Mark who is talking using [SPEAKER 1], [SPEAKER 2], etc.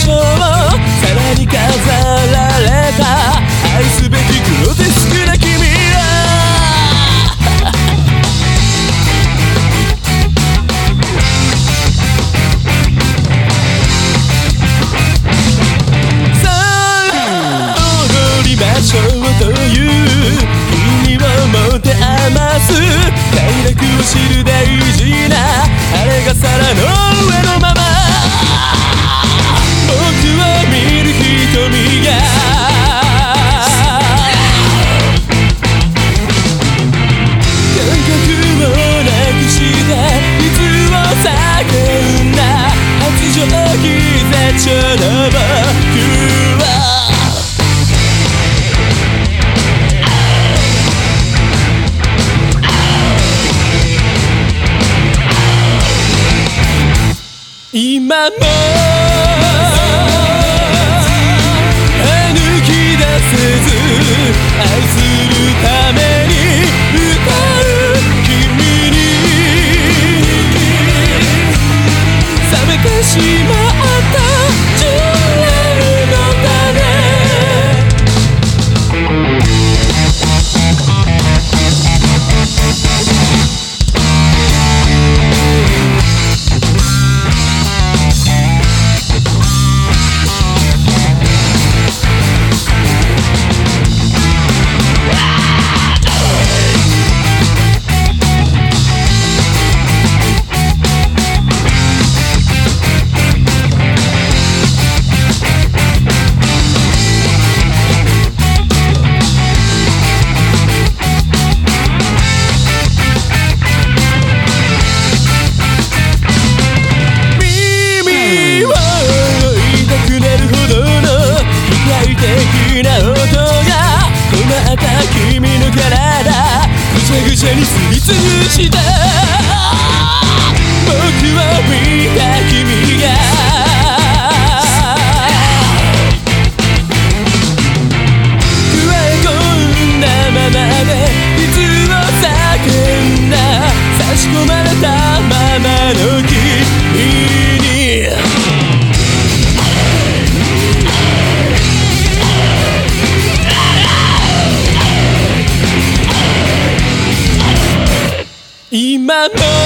[SPEAKER 1] 章さらに飾られた。愛すべきグロテスクな君はさあ踊りましょうという。意味を持て余す。快楽を知る大今もぐちゃにすりつぶした僕は見た君が。いつも叫んだ。差し込まれたままの君。my home.